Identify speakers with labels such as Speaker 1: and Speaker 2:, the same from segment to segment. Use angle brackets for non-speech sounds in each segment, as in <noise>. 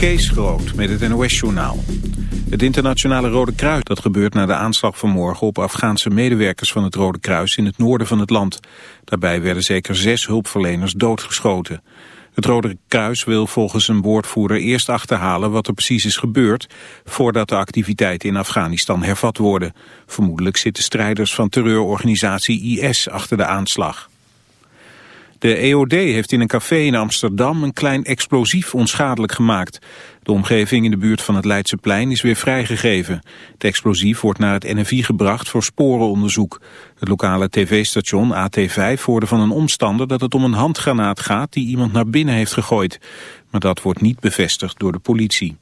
Speaker 1: Kees Groot met het NOS-journaal. Het internationale Rode Kruis, dat gebeurt na de aanslag vanmorgen op Afghaanse medewerkers van het Rode Kruis in het noorden van het land. Daarbij werden zeker zes hulpverleners doodgeschoten. Het Rode Kruis wil volgens een woordvoerder eerst achterhalen wat er precies is gebeurd, voordat de activiteiten in Afghanistan hervat worden. Vermoedelijk zitten strijders van terreurorganisatie IS achter de aanslag. De EOD heeft in een café in Amsterdam een klein explosief onschadelijk gemaakt. De omgeving in de buurt van het Leidseplein is weer vrijgegeven. Het explosief wordt naar het NFI gebracht voor sporenonderzoek. Het lokale tv-station AT5 hoorde van een omstander dat het om een handgranaat gaat die iemand naar binnen heeft gegooid. Maar dat wordt niet bevestigd door de politie.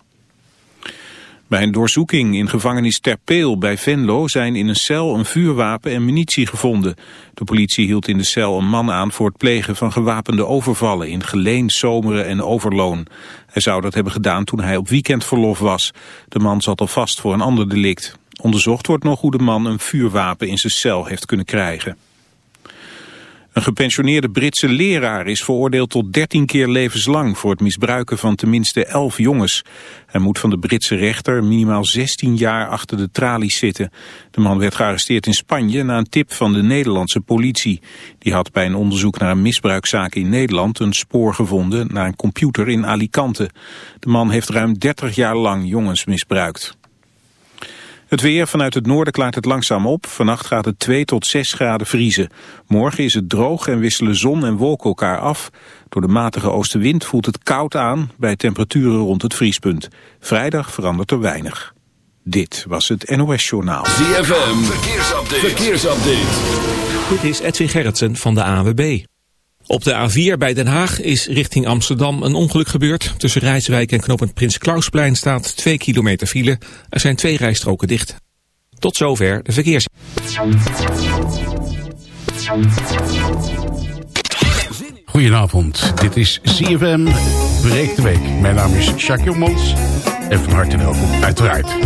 Speaker 1: Bij een doorzoeking in gevangenis Terpeel bij Venlo zijn in een cel een vuurwapen en munitie gevonden. De politie hield in de cel een man aan voor het plegen van gewapende overvallen in Geleen, Zomeren en Overloon. Hij zou dat hebben gedaan toen hij op weekendverlof was. De man zat al vast voor een ander delict. Onderzocht wordt nog hoe de man een vuurwapen in zijn cel heeft kunnen krijgen. Een gepensioneerde Britse leraar is veroordeeld tot 13 keer levenslang voor het misbruiken van tenminste 11 jongens. Hij moet van de Britse rechter minimaal 16 jaar achter de tralies zitten. De man werd gearresteerd in Spanje na een tip van de Nederlandse politie. Die had bij een onderzoek naar een misbruikzaak in Nederland een spoor gevonden naar een computer in Alicante. De man heeft ruim 30 jaar lang jongens misbruikt. Het weer vanuit het noorden klaart het langzaam op. Vannacht gaat het 2 tot 6 graden vriezen. Morgen is het droog en wisselen zon en wolken elkaar af. Door de matige oostenwind voelt het koud aan bij temperaturen rond het vriespunt. Vrijdag verandert er weinig. Dit was het NOS Journaal.
Speaker 2: ZFM, verkeersupdate. verkeersupdate.
Speaker 3: Dit is Edwin Gerritsen van de AWB. Op de A4 bij Den Haag is richting Amsterdam een ongeluk gebeurd. Tussen Rijswijk en knooppunt Prins Klausplein staat 2 kilometer file. Er zijn twee rijstroken dicht. Tot zover de verkeers.
Speaker 4: Goedenavond, dit is CFM Breek de Week. Mijn naam is Jacques Jongmans en van harte welkom uiteraard.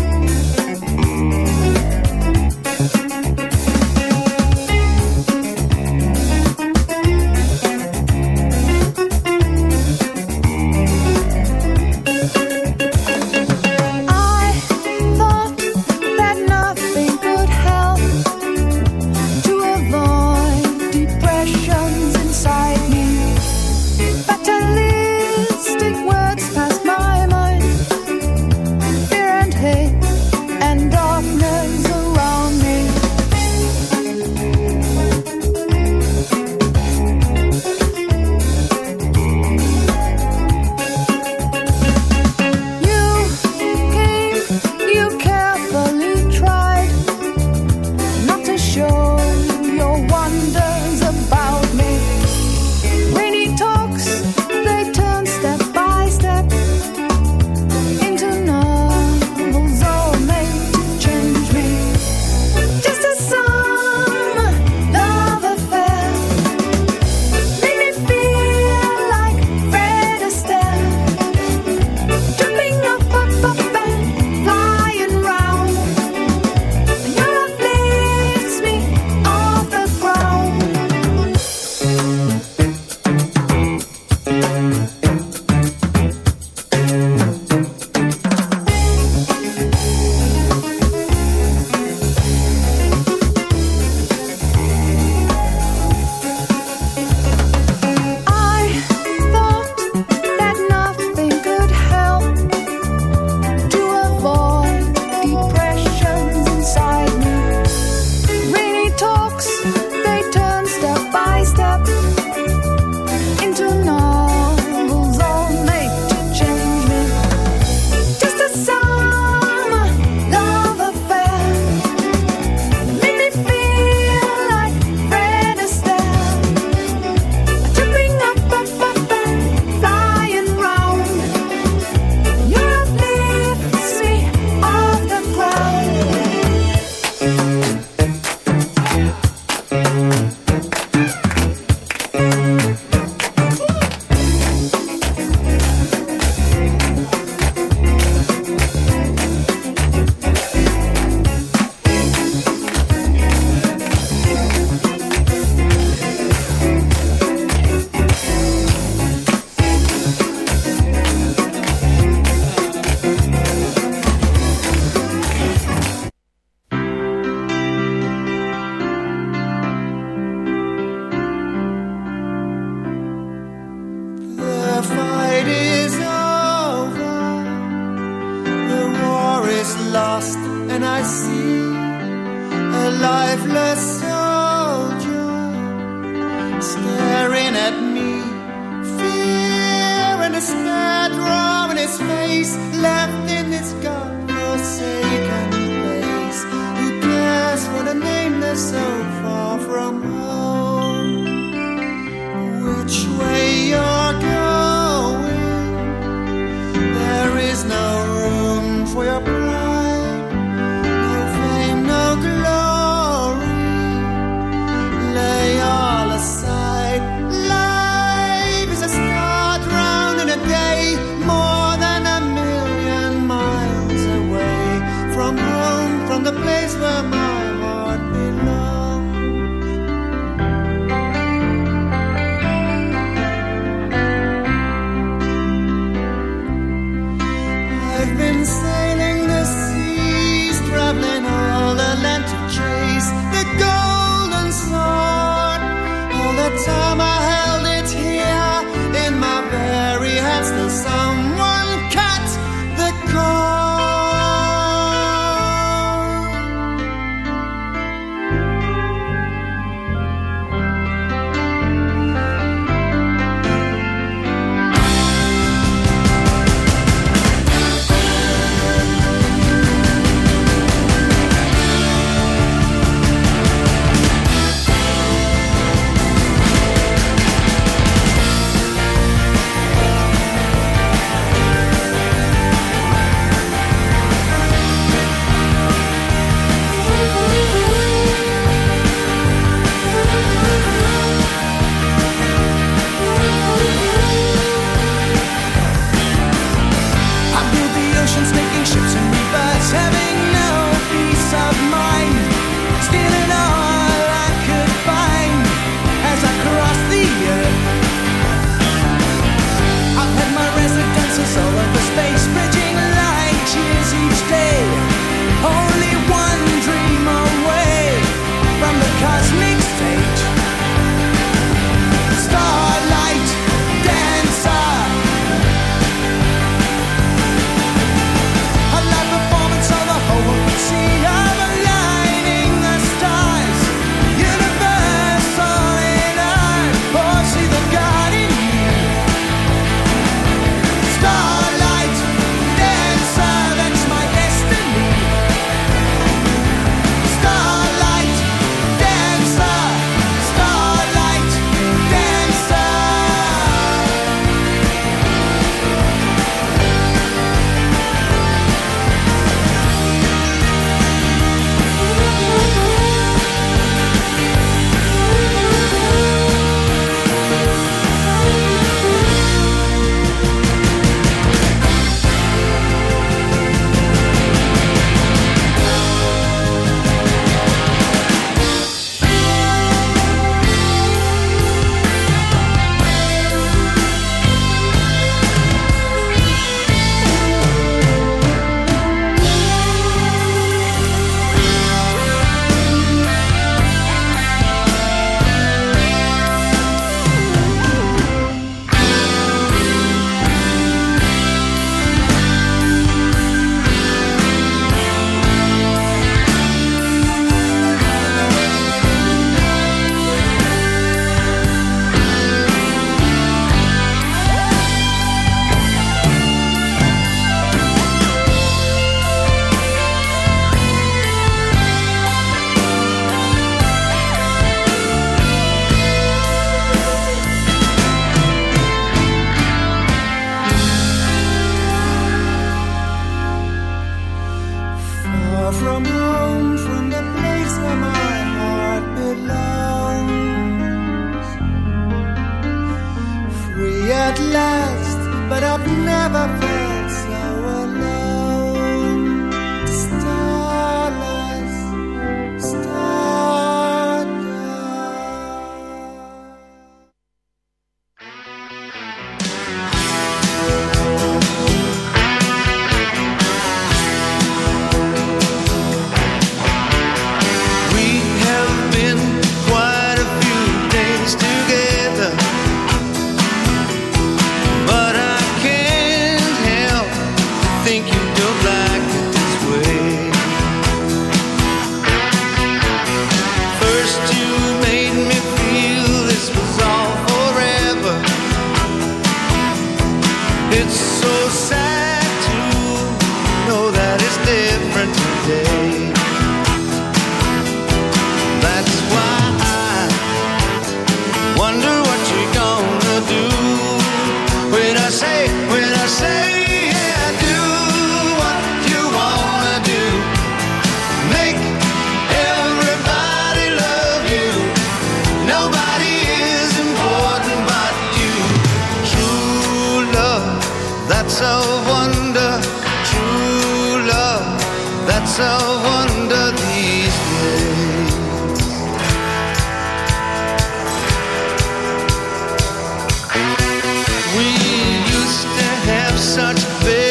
Speaker 5: this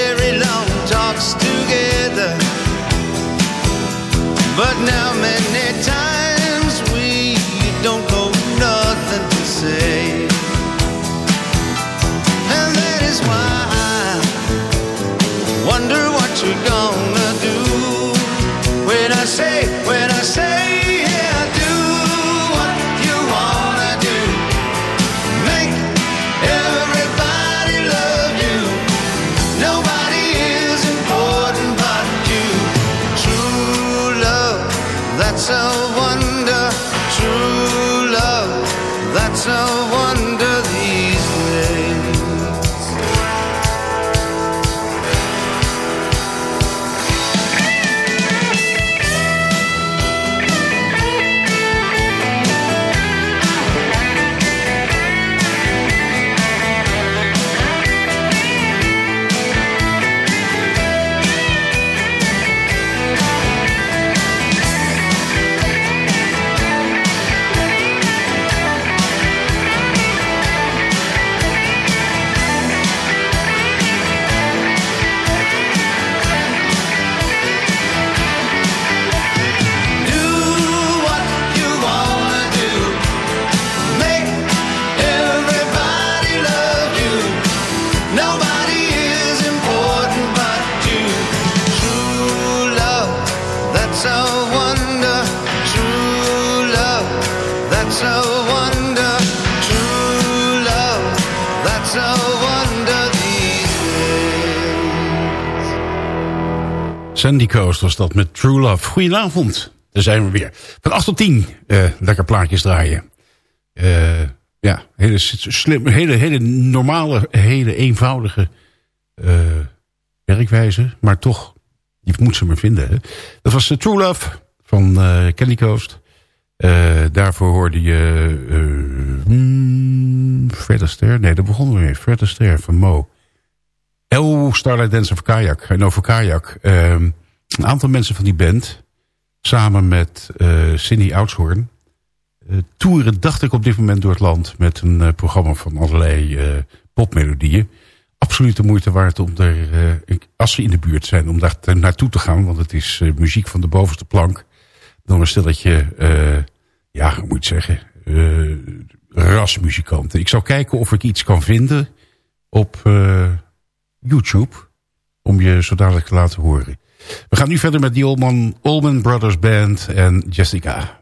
Speaker 4: Sandy Coast was dat met True Love. Goedenavond, daar zijn we weer. Van 8 tot 10, uh, eh, lekker plaatjes draaien. Uh, ja, hele, slim, hele, hele normale, hele eenvoudige uh, werkwijze. Maar toch, je moet ze maar vinden. Hè? Dat was True Love van Candy Coast. daarvoor hoorde je hmm, Fred Astaire. Nee, daar begonnen we mee. Fred Astaire van Mo. Oh, Starlight Dance of Kayak. En over Kayak. Ehm, een aantal mensen van die band, samen met uh, Cindy Oudshoorn... Uh, toeren, dacht ik, op dit moment door het land... met een uh, programma van allerlei popmelodieën. Absoluut de moeite waard om er, als ze in de buurt zijn... om daar naartoe te gaan, want het is muziek van de bovenste plank. Dan een stilletje, ja, hoe moet je zeggen... rasmuzikanten. Ik zou kijken of ik iets kan vinden op YouTube... om je zo dadelijk te laten horen. We gaan nu verder met die Allman Brothers Band en Jessica.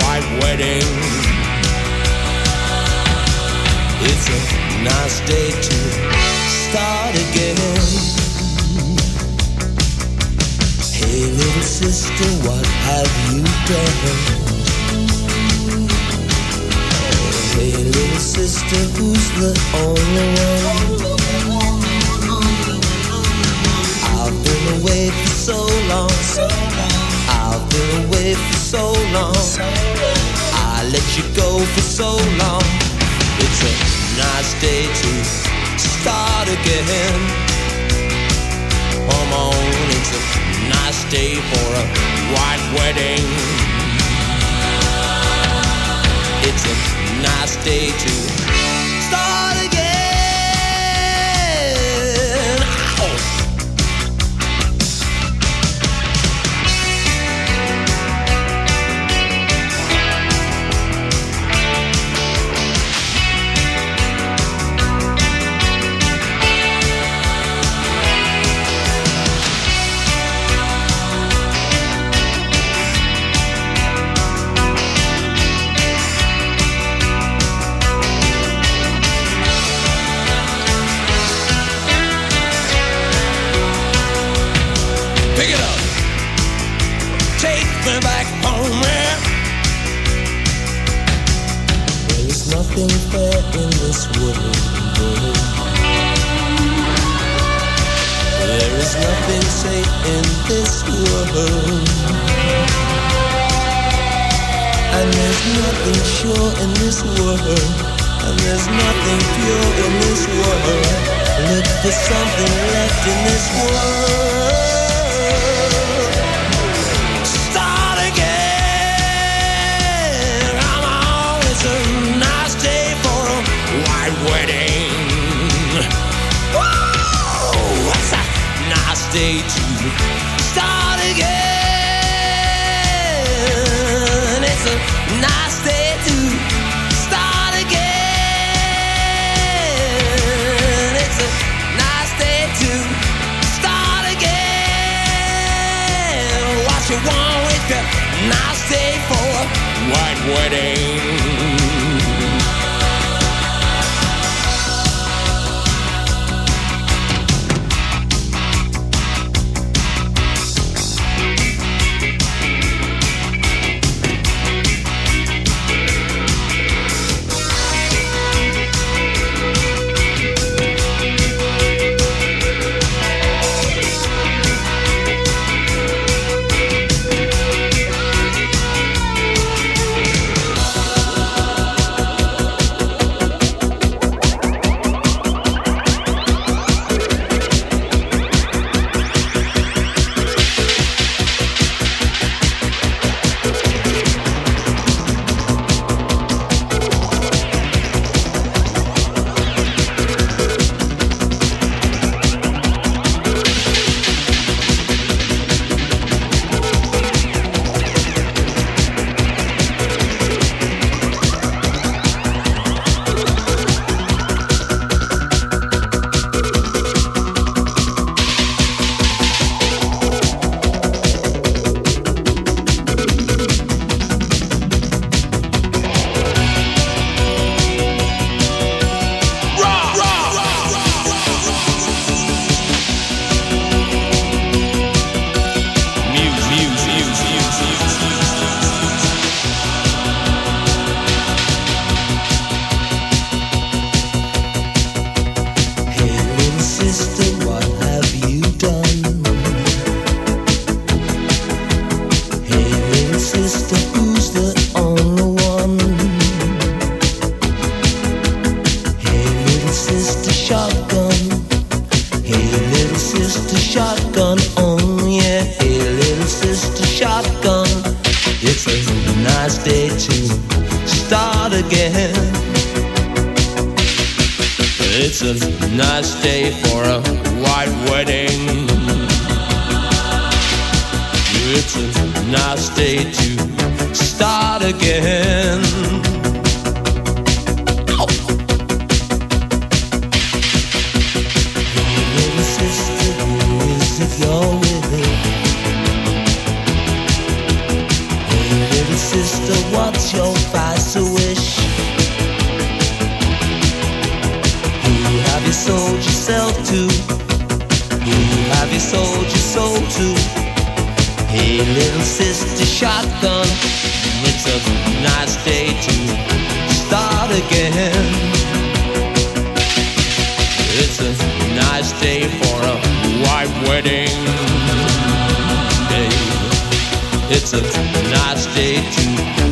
Speaker 6: white wedding.
Speaker 7: It's a nice day to start again. Hey, little sister, what have you done? Hey, little sister, who's the only one? I've been away for so long been away for so long. I let you go for so long. It's a nice day to start again. Come on, it's a nice day for a
Speaker 6: white wedding. It's a nice day to
Speaker 7: this world. And there's nothing sure in this world. And there's nothing pure in this world. Look for something left in this world.
Speaker 6: wedding.
Speaker 7: Whoa, it's a nice day to it's a nice day to start again. It's a nice day to start again. What you want is a nice day for. You sold yourself to? Who have you sold your soul to? Hey, little sister shotgun, it's a nice day to start again. It's a nice day for a
Speaker 6: white wedding.
Speaker 7: Day. It's a nice day to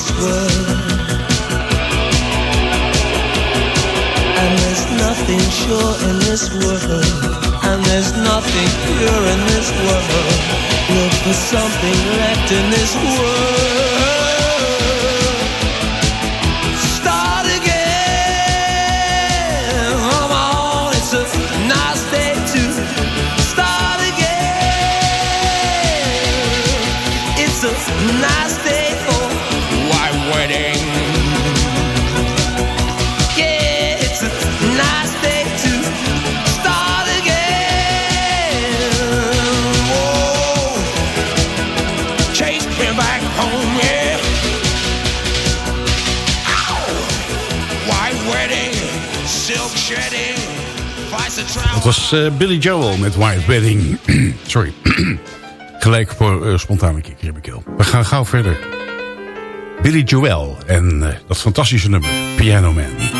Speaker 7: this world.
Speaker 4: Uh, Billy Joel met White Wedding. <clears throat> Sorry. <clears throat> Gelijk voor uh, spontane kikker in mijn keel. We gaan gauw verder. Billy Joel en uh, dat fantastische nummer, Piano Man.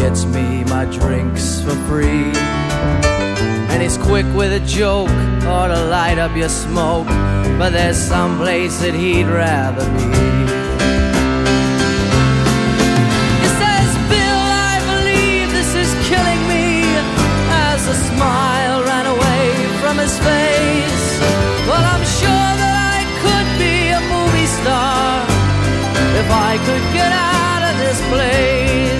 Speaker 8: Gets me my drinks for free. And he's quick with a joke or to light up your smoke, but there's some place that he'd rather be. He says, Bill, I believe this is killing me, as a smile ran away from his face. Well, I'm sure that I could be a movie star if I could get out of this place.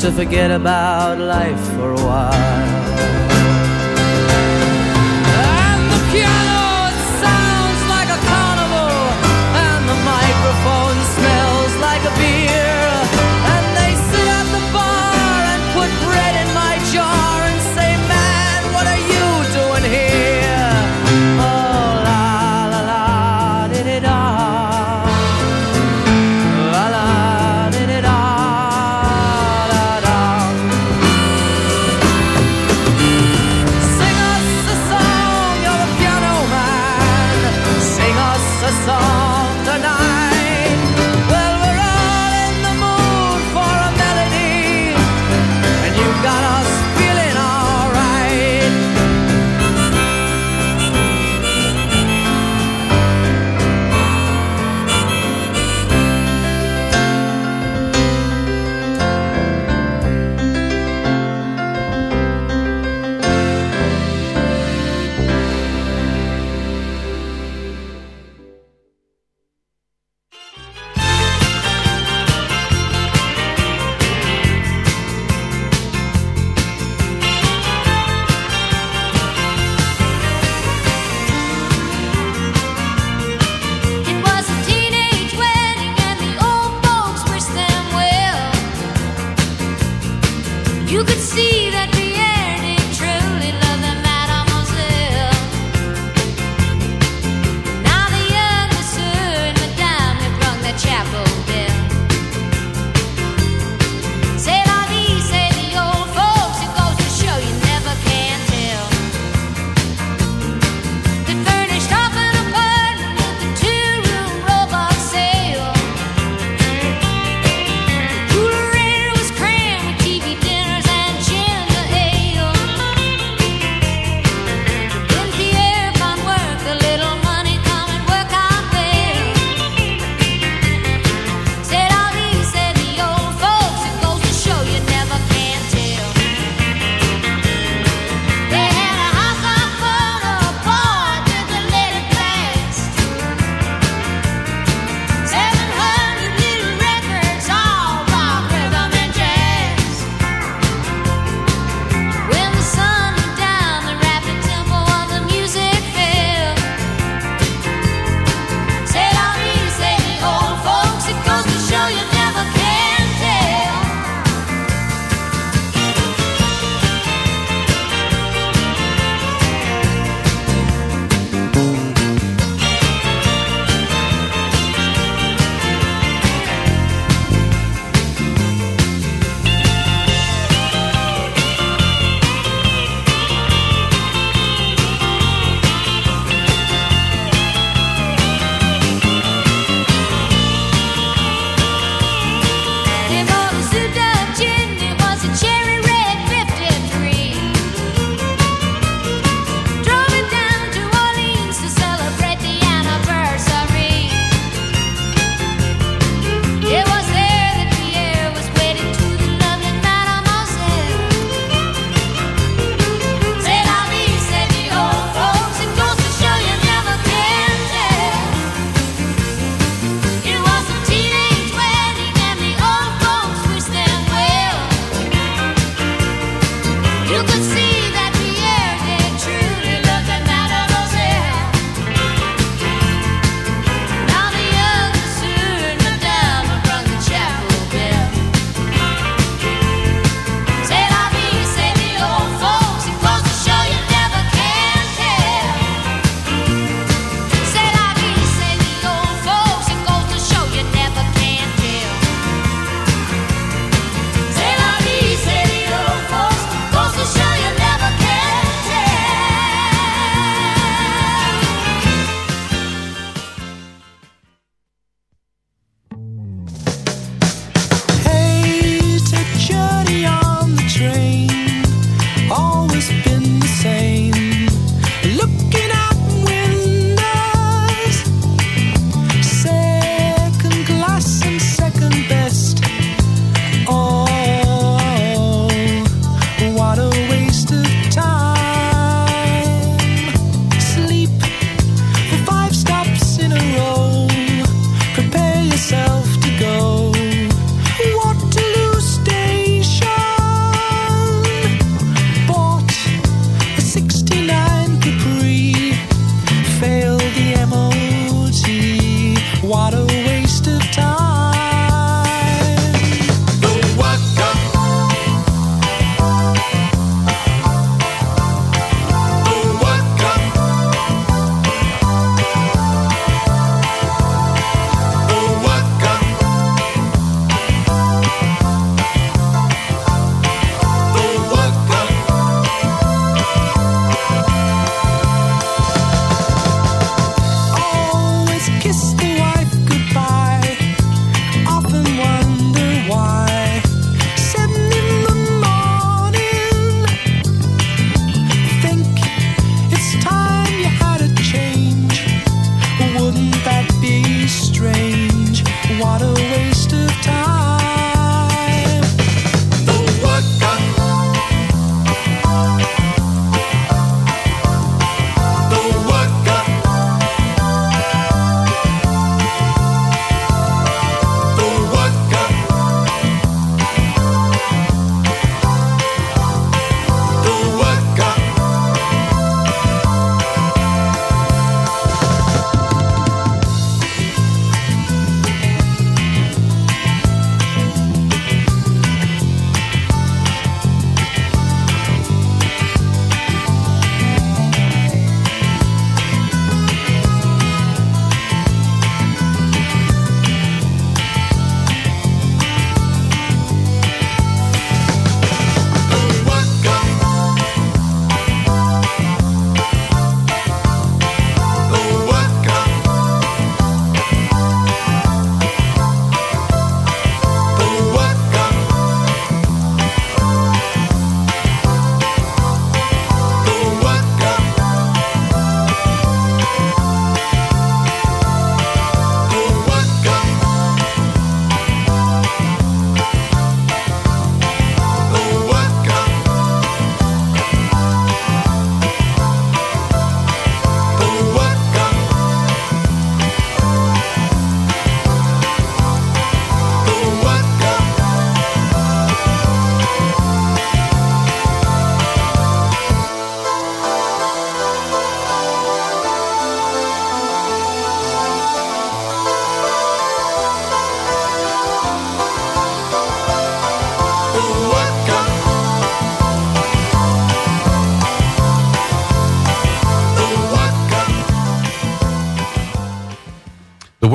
Speaker 8: To forget about life for a while.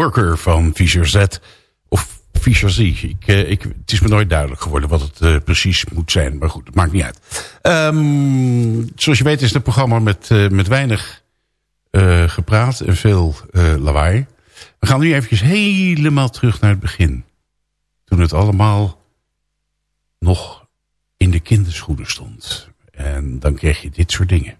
Speaker 4: Worker van Fischer Z. Of Fischer Z. Ik, uh, ik, het is me nooit duidelijk geworden wat het uh, precies moet zijn. Maar goed, het maakt niet uit. Um, zoals je weet is het programma met, uh, met weinig gepraat en veel lawaai. We gaan nu eventjes helemaal terug naar het begin. Toen het allemaal nog in de kinderschoenen stond. En dan kreeg je dit soort dingen.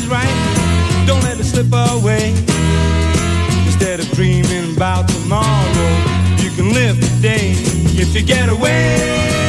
Speaker 9: is right. Don't let it slip away. Instead of dreaming about tomorrow, you can live today if you get away.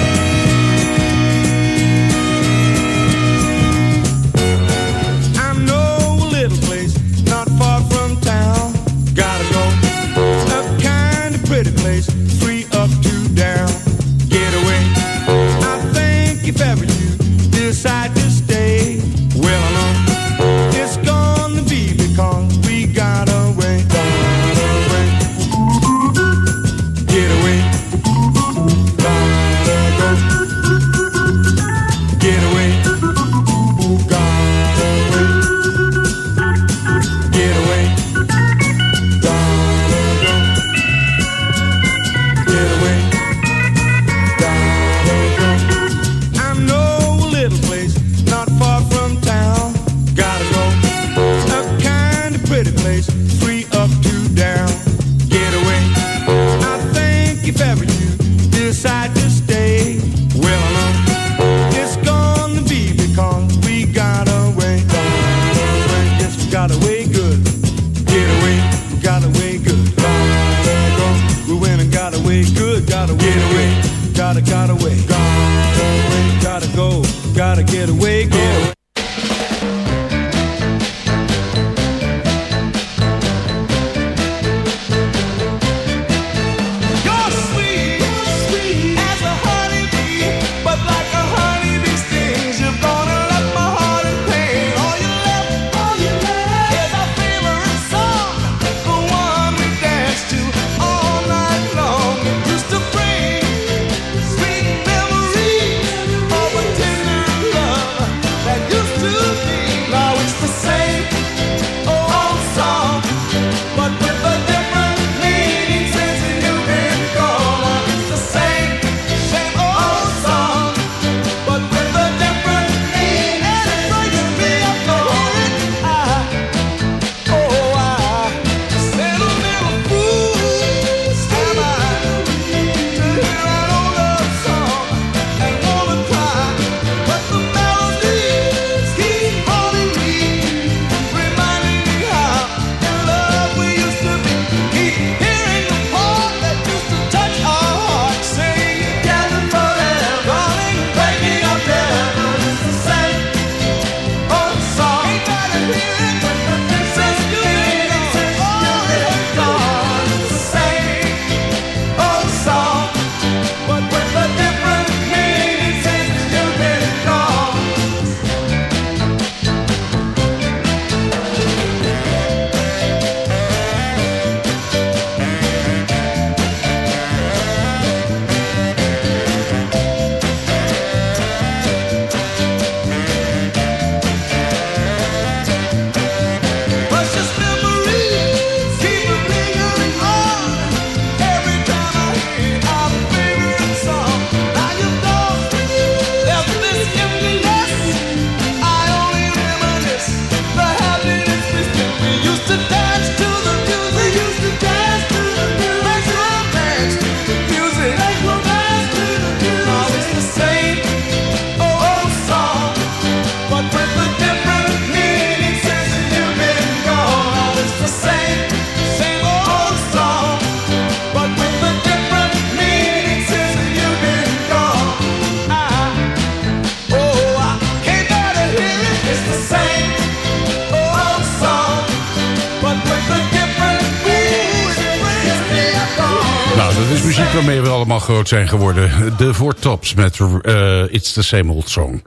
Speaker 4: waarmee we allemaal groot zijn geworden. De Four Tops met uh, It's the Same Old Song.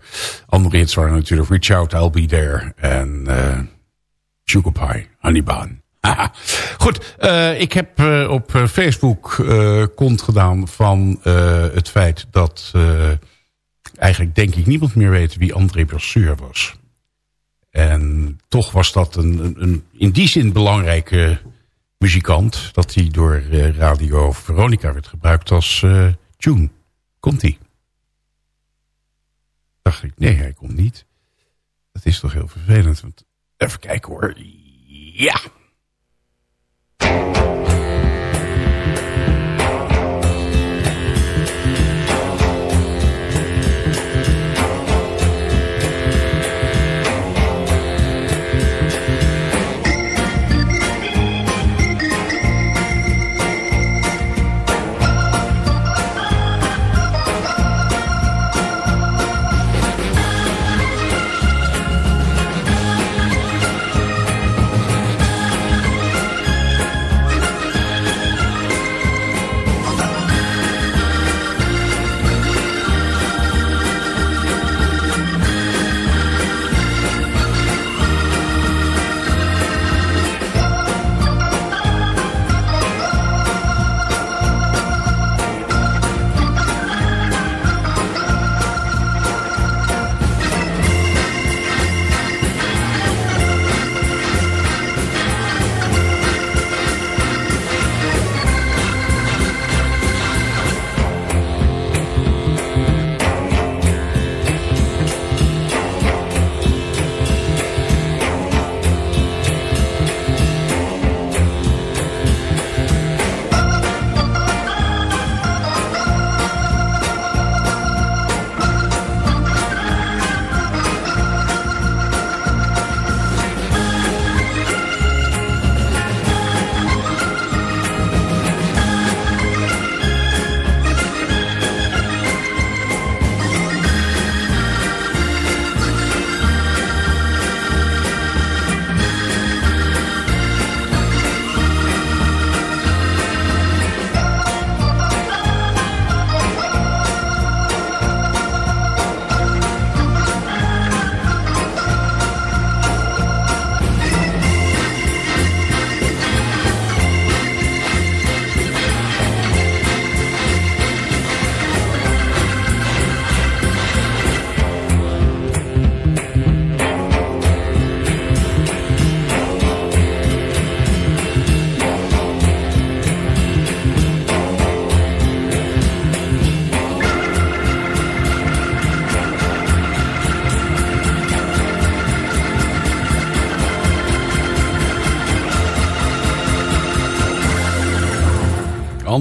Speaker 4: Andere hits waren natuurlijk Reach Out, I'll Be There. En uh, Sugar Pie, Honeybaan. Haha. Goed, uh, ik heb uh, op Facebook kont gedaan van het feit dat... eigenlijk denk ik niemand meer weet wie André Brasseur was. En toch was dat een, een, in die zin belangrijke muzikant dat hij door eh, Radio Veronica werd gebruikt als eh, tune. Komt hij? Dacht ik, nee, hij komt niet. Dat is toch heel vervelend. Want, even kijken hoor. Ja.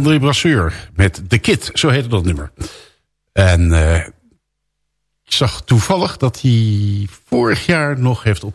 Speaker 4: André Brasseur met The Kid, zo heette dat nummer. En eh, ik zag toevallig dat hij vorig jaar nog heeft op